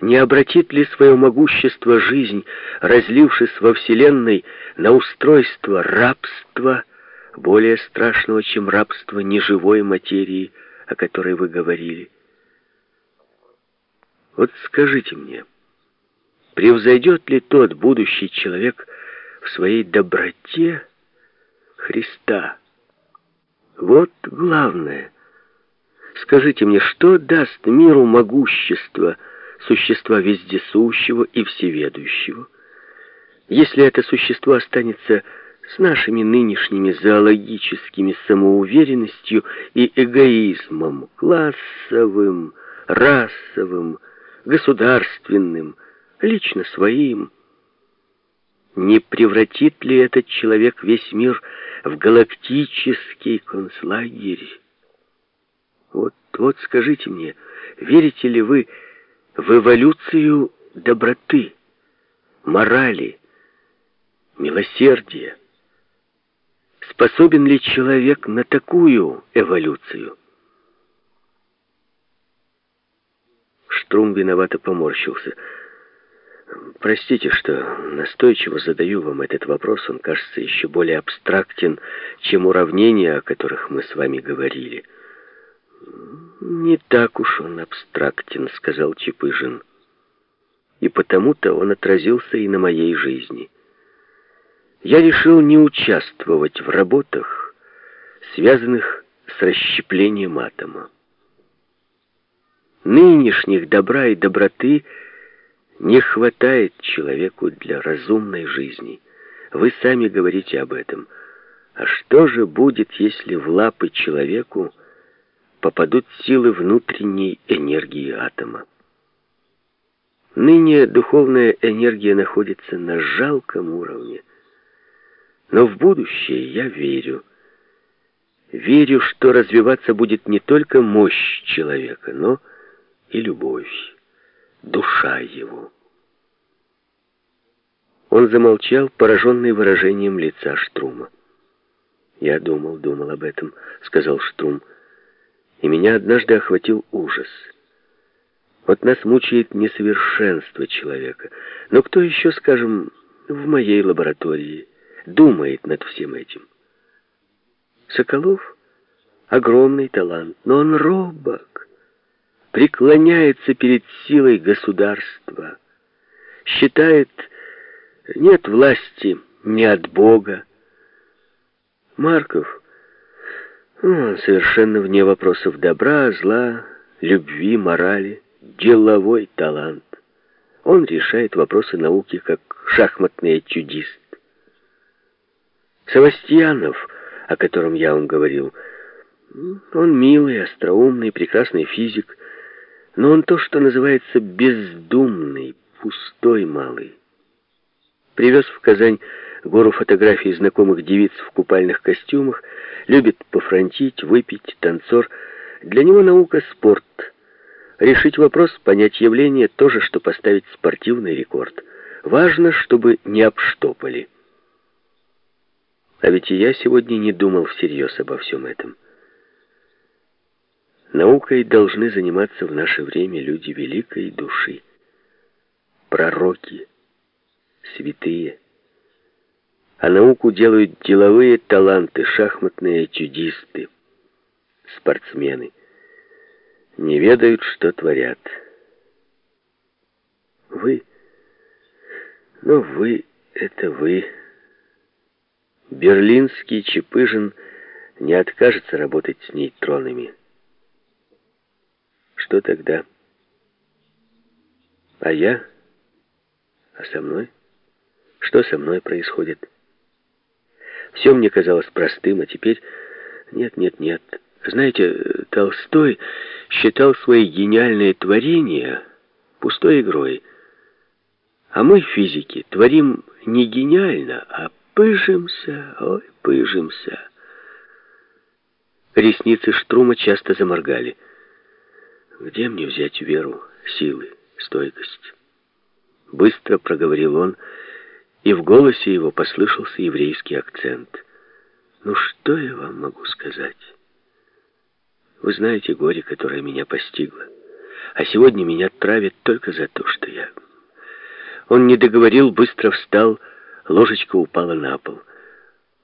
Не обратит ли свое могущество жизнь, разлившись во Вселенной, на устройство рабства, более страшного, чем рабство неживой материи, о которой вы говорили? Вот скажите мне, превзойдет ли тот будущий человек в своей доброте Христа? Вот главное. Скажите мне, что даст миру могущество существа вездесущего и всеведущего, если это существо останется с нашими нынешними зоологическими самоуверенностью и эгоизмом, классовым, расовым, государственным, лично своим. Не превратит ли этот человек весь мир в галактический концлагерь? Вот, вот скажите мне, верите ли вы в эволюцию доброты, морали, милосердия? Способен ли человек на такую эволюцию? Штрум виновато поморщился. Простите, что настойчиво задаю вам этот вопрос. Он кажется еще более абстрактен, чем уравнения, о которых мы с вами говорили. «Не так уж он абстрактен», — сказал Чепыжин. «И потому-то он отразился и на моей жизни. Я решил не участвовать в работах, связанных с расщеплением атома. Нынешних добра и доброты не хватает человеку для разумной жизни. Вы сами говорите об этом. А что же будет, если в лапы человеку попадут силы внутренней энергии атома? Ныне духовная энергия находится на жалком уровне. Но в будущее я верю. Верю, что развиваться будет не только мощь человека, но и любовь, душа его. Он замолчал, пораженный выражением лица Штрума. «Я думал, думал об этом», — сказал Штрум, — «и меня однажды охватил ужас. Вот нас мучает несовершенство человека. Но кто еще, скажем, в моей лаборатории думает над всем этим? Соколов — огромный талант, но он робок преклоняется перед силой государства, считает, нет власти не от Бога. Марков, совершенно вне вопросов добра, зла, любви, морали, деловой талант. Он решает вопросы науки, как шахматный этюдист. Савастьянов, о котором я вам говорил, он милый, остроумный, прекрасный физик, но он то, что называется бездумный, пустой малый. Привез в Казань гору фотографий знакомых девиц в купальных костюмах, любит пофронтить, выпить, танцор. Для него наука — спорт. Решить вопрос, понять явление — то же, что поставить спортивный рекорд. Важно, чтобы не обштопали. А ведь и я сегодня не думал всерьез обо всем этом. Наукой должны заниматься в наше время люди великой души, пророки, святые. А науку делают деловые таланты, шахматные этюдисты, спортсмены. Не ведают, что творят. Вы, ну вы, это вы. Берлинский Чепыжин не откажется работать с нейтронами. Что тогда? А я? А со мной? Что со мной происходит? Все мне казалось простым, а теперь... Нет, нет, нет. Знаете, Толстой считал свои гениальные творения пустой игрой. А мы, физики, творим не гениально, а пыжимся, ой, пыжимся. Ресницы Штрума часто заморгали. Где мне взять веру, силы, стойкость? Быстро проговорил он, и в голосе его послышался еврейский акцент. Ну что я вам могу сказать? Вы знаете горе, которое меня постигло. А сегодня меня травят только за то, что я... Он не договорил, быстро встал, ложечка упала на пол.